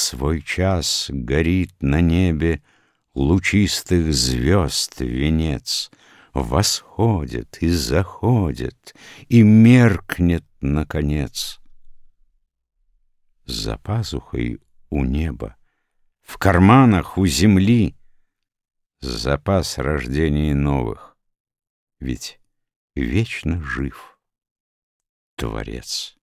свой час горит на небе Лучистых звезд венец, Восходит и заходит, И меркнет наконец. За пазухой у неба, В карманах у земли Запас рождений новых, Ведь вечно жив Творец.